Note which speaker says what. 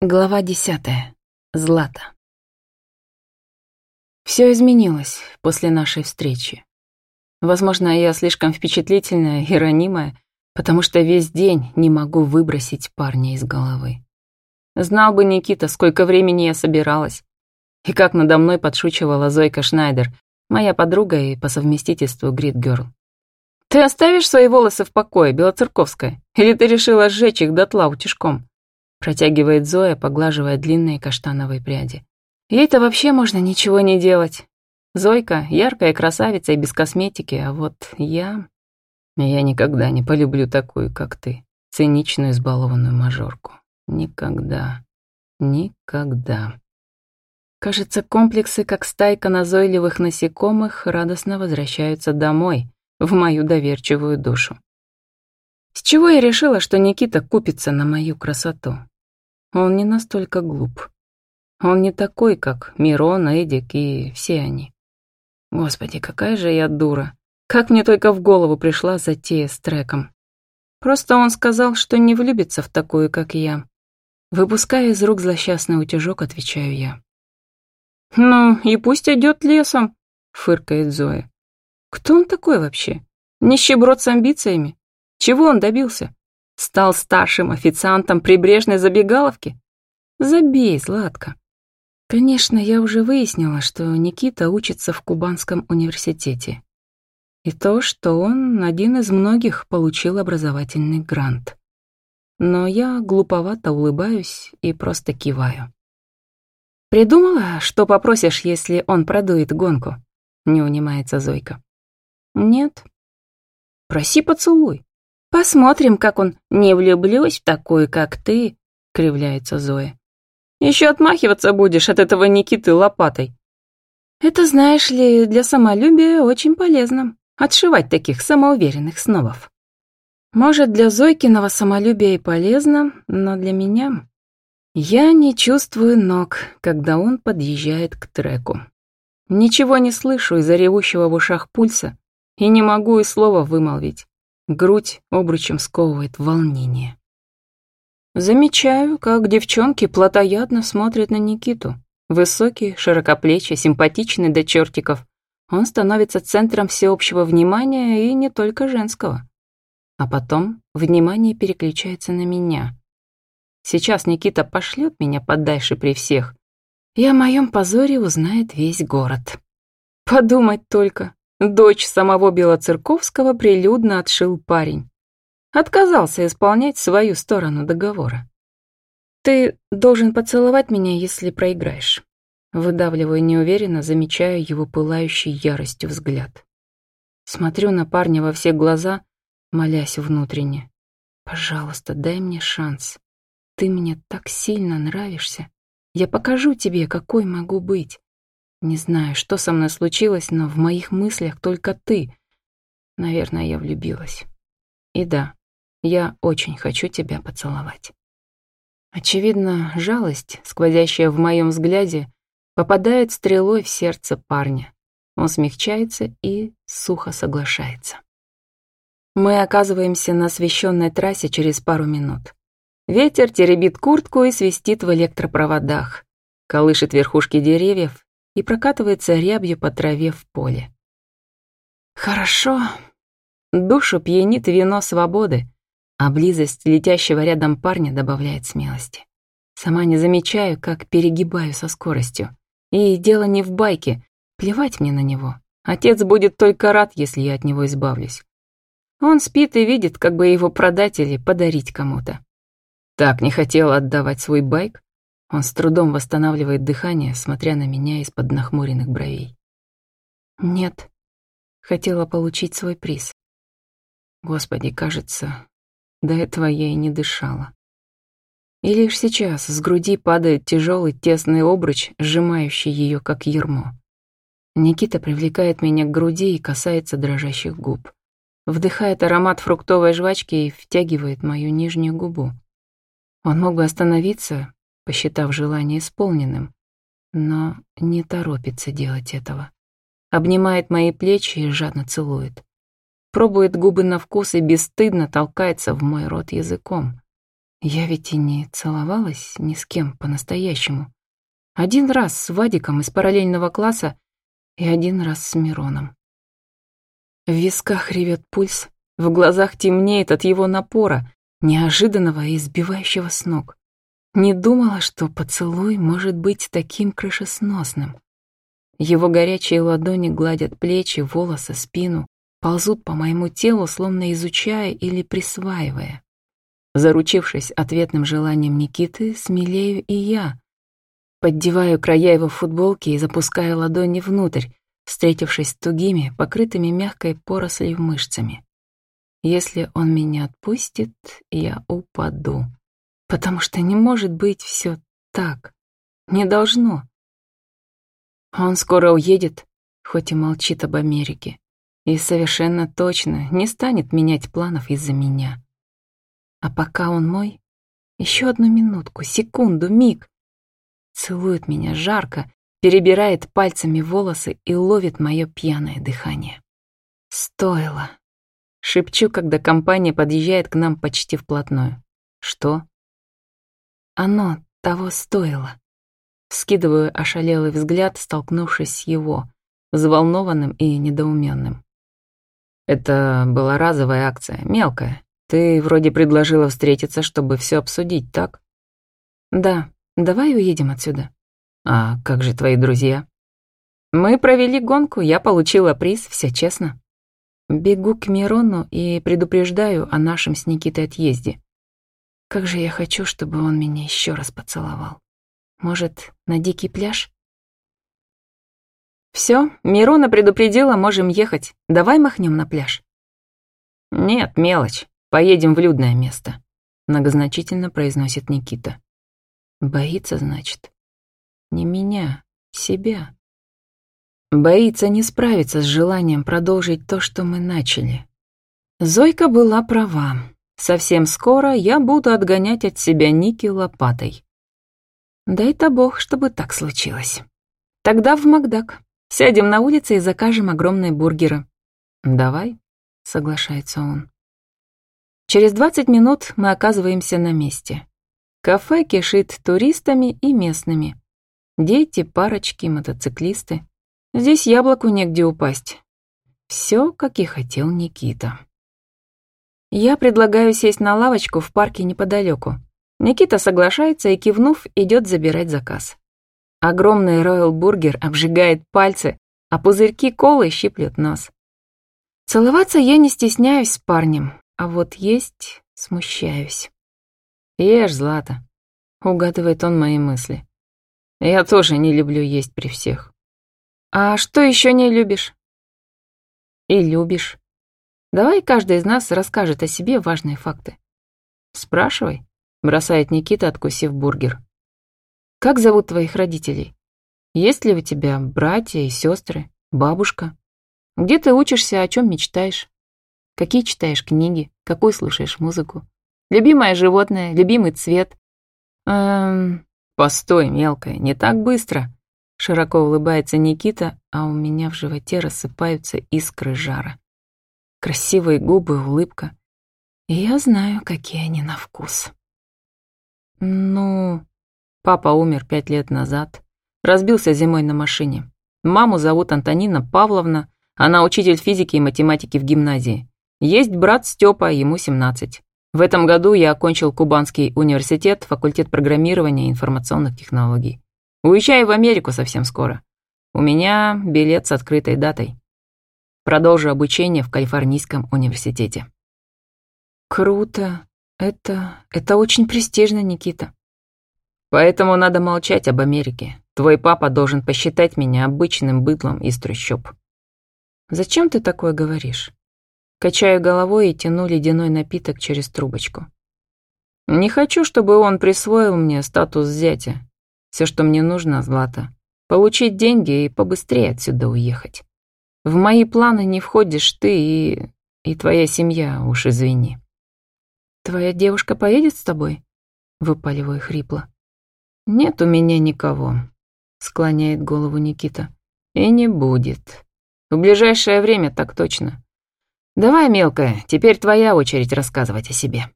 Speaker 1: Глава десятая. Злата. Все изменилось после нашей встречи. Возможно, я слишком впечатлительная и ранимая, потому что весь день не могу выбросить парня из головы. Знал бы Никита, сколько времени я собиралась, и как надо мной подшучивала Зойка Шнайдер, моя подруга и по совместительству Грит Герл. «Ты оставишь свои волосы в покое, Белоцерковская, или ты решила сжечь их дотла утюжком?» Протягивает Зоя, поглаживая длинные каштановые пряди. Ей-то вообще можно ничего не делать. Зойка — яркая красавица и без косметики, а вот я... Я никогда не полюблю такую, как ты, циничную, избалованную мажорку. Никогда. Никогда. Кажется, комплексы, как стайка назойливых насекомых, радостно возвращаются домой, в мою доверчивую душу. С чего я решила, что Никита купится на мою красоту? Он не настолько глуп. Он не такой, как Мирон, Эдик и все они. Господи, какая же я дура. Как мне только в голову пришла затея с треком. Просто он сказал, что не влюбится в такую, как я. Выпуская из рук злосчастный утюжок, отвечаю я. «Ну, и пусть идет лесом», — фыркает Зоя. «Кто он такой вообще? Нищеброд с амбициями? Чего он добился? Стал старшим официантом прибрежной забегаловки? Забей, Златка. Конечно, я уже выяснила, что Никита учится в Кубанском университете. И то, что он один из многих получил образовательный грант. Но я глуповато улыбаюсь и просто киваю. «Придумала, что попросишь, если он продует гонку?» — не унимается Зойка. «Нет». «Проси поцелуй». Посмотрим, как он «не влюблюсь в такую, как ты», — кривляется Зоя. Еще отмахиваться будешь от этого Никиты лопатой. Это, знаешь ли, для самолюбия очень полезно. Отшивать таких самоуверенных снобов. Может, для Зойкиного самолюбия и полезно, но для меня... Я не чувствую ног, когда он подъезжает к треку. Ничего не слышу из-за ревущего в ушах пульса и не могу и слова вымолвить. Грудь обручем сковывает волнение. Замечаю, как девчонки плотоядно смотрят на Никиту. Высокий, широкоплечий, симпатичный до чертиков. Он становится центром всеобщего внимания и не только женского. А потом внимание переключается на меня. Сейчас Никита пошлет меня подальше при всех, и о моем позоре узнает весь город. Подумать только, Дочь самого Белоцерковского прилюдно отшил парень. Отказался исполнять свою сторону договора. «Ты должен поцеловать меня, если проиграешь». Выдавливая неуверенно, замечаю его пылающий яростью взгляд. Смотрю на парня во все глаза, молясь внутренне. «Пожалуйста, дай мне шанс. Ты мне так сильно нравишься. Я покажу тебе, какой могу быть. Не знаю, что со мной случилось, но в моих мыслях только ты. Наверное, я влюбилась. И да, я очень хочу тебя поцеловать. Очевидно, жалость, сквозящая в моем взгляде, попадает стрелой в сердце парня. Он смягчается и сухо соглашается. Мы оказываемся на освещенной трассе через пару минут. Ветер теребит куртку и свистит в электропроводах, колышет верхушки деревьев и прокатывается рябью по траве в поле. Хорошо. Душу пьянит вино свободы, а близость летящего рядом парня добавляет смелости. Сама не замечаю, как перегибаю со скоростью. И дело не в байке, плевать мне на него. Отец будет только рад, если я от него избавлюсь. Он спит и видит, как бы его продать или подарить кому-то. Так не хотел отдавать свой байк? Он с трудом восстанавливает дыхание, смотря на меня из-под нахмуренных бровей. Нет, хотела получить свой приз. Господи, кажется, до этого я и не дышала. И лишь сейчас с груди падает тяжелый тесный обруч, сжимающий ее как ермо. Никита привлекает меня к груди и касается дрожащих губ. Вдыхает аромат фруктовой жвачки и втягивает мою нижнюю губу. Он мог бы остановиться, посчитав желание исполненным, но не торопится делать этого. Обнимает мои плечи и жадно целует. Пробует губы на вкус и бесстыдно толкается в мой рот языком. Я ведь и не целовалась ни с кем по-настоящему. Один раз с Вадиком из параллельного класса и один раз с Мироном. В висках ревет пульс, в глазах темнеет от его напора, неожиданного и сбивающего с ног. Не думала, что поцелуй может быть таким крышесносным. Его горячие ладони гладят плечи, волосы, спину, ползут по моему телу, словно изучая или присваивая. Заручившись ответным желанием Никиты, смелею и я. Поддеваю края его футболки и запускаю ладони внутрь, встретившись тугими, покрытыми мягкой порослью мышцами. Если он меня отпустит, я упаду. Потому что не может быть все так. Не должно. Он скоро уедет, хоть и молчит об Америке. И совершенно точно не станет менять планов из-за меня. А пока он мой, еще одну минутку, секунду, миг. Целует меня жарко, перебирает пальцами волосы и ловит мое пьяное дыхание. Стоило. Шепчу, когда компания подъезжает к нам почти вплотную. Что? Оно того стоило. Скидываю ошалелый взгляд, столкнувшись с его, взволнованным и недоуменным. Это была разовая акция, мелкая. Ты вроде предложила встретиться, чтобы все обсудить, так? Да, давай уедем отсюда. А как же твои друзья? Мы провели гонку, я получила приз, все честно. Бегу к Мирону и предупреждаю о нашем с Никитой отъезде. Как же я хочу, чтобы он меня еще раз поцеловал. Может, на дикий пляж? Все, Мирона предупредила, можем ехать. Давай махнем на пляж. Нет, мелочь. Поедем в людное место. Многозначительно произносит Никита. Боится, значит. Не меня, себя. Боится не справиться с желанием продолжить то, что мы начали. Зойка была права. Совсем скоро я буду отгонять от себя Ники лопатой. Дай-то бог, чтобы так случилось. Тогда в Макдак. Сядем на улице и закажем огромные бургеры. Давай, соглашается он. Через 20 минут мы оказываемся на месте. Кафе кишит туристами и местными. Дети, парочки, мотоциклисты. Здесь яблоку негде упасть. Все, как и хотел Никита. Я предлагаю сесть на лавочку в парке неподалеку. Никита соглашается и, кивнув, идет забирать заказ. Огромный роял бургер обжигает пальцы, а пузырьки колы щиплют нос. Целоваться я не стесняюсь с парнем, а вот есть смущаюсь. «Ешь, Злата», — угадывает он мои мысли. «Я тоже не люблю есть при всех». «А что еще не любишь?» «И любишь. Давай каждый из нас расскажет о себе важные факты». «Спрашивай», — бросает Никита, откусив бургер. «Как зовут твоих родителей? Есть ли у тебя братья и сестры, бабушка? Где ты учишься, о чем мечтаешь? Какие читаешь книги, какую слушаешь музыку? Любимое животное, любимый цвет? Эм... Постой, мелкая, не так быстро. Широко улыбается Никита, а у меня в животе рассыпаются искры жара. Красивые губы, улыбка. И я знаю, какие они на вкус. Ну, папа умер пять лет назад. Разбился зимой на машине. Маму зовут Антонина Павловна. Она учитель физики и математики в гимназии. Есть брат Степа, ему 17. В этом году я окончил Кубанский университет, факультет программирования и информационных технологий. Уезжаю в Америку совсем скоро. У меня билет с открытой датой. Продолжу обучение в Калифорнийском университете. Круто. Это... это очень престижно, Никита. Поэтому надо молчать об Америке. Твой папа должен посчитать меня обычным быдлом из трущоб. Зачем ты такое говоришь? Качаю головой и тяну ледяной напиток через трубочку. Не хочу, чтобы он присвоил мне статус зятя, все, что мне нужно, Злата, получить деньги и побыстрее отсюда уехать. В мои планы не входишь ты и... и твоя семья, уж извини. Твоя девушка поедет с тобой? Выпаливаю хрипло. Нет у меня никого, склоняет голову Никита. И не будет. В ближайшее время так точно. Давай, мелкая, теперь твоя очередь рассказывать о себе.